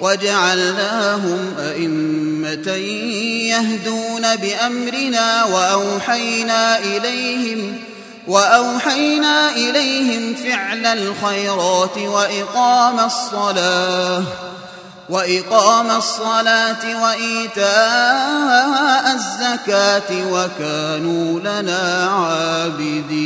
وجعلناهم أئمة يهدون بأمرنا وأوحينا إليهم وأوحينا إليهم فعل الخيرات وإقام الصلاة وإقام الصلاة وإيتاء الزكاة وكانوا لنا عابدين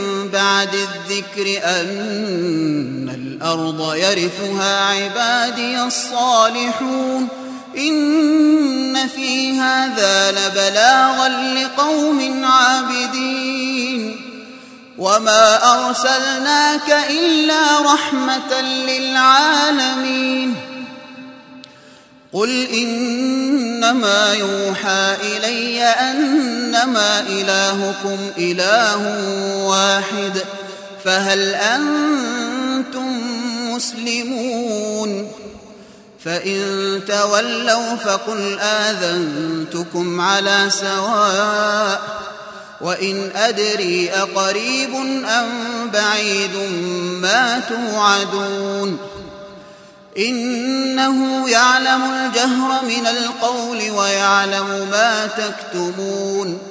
بعد الذكر أن الأرض يرثها عبادي الصالحون إن في هذا لبلاغا لقوم عابدين وما أرسلناك إلا رحمة للعالمين قل إنما يوحى إلي أنما إلهكم إله واحد فهل أنتم مسلمون؟ فإن تولوا فقل آذنتكم على سواء وإن أدري أقريب أم بعيد ما توعدون. إنه يعلم الجهر من القول ويعلم ما تكتمون.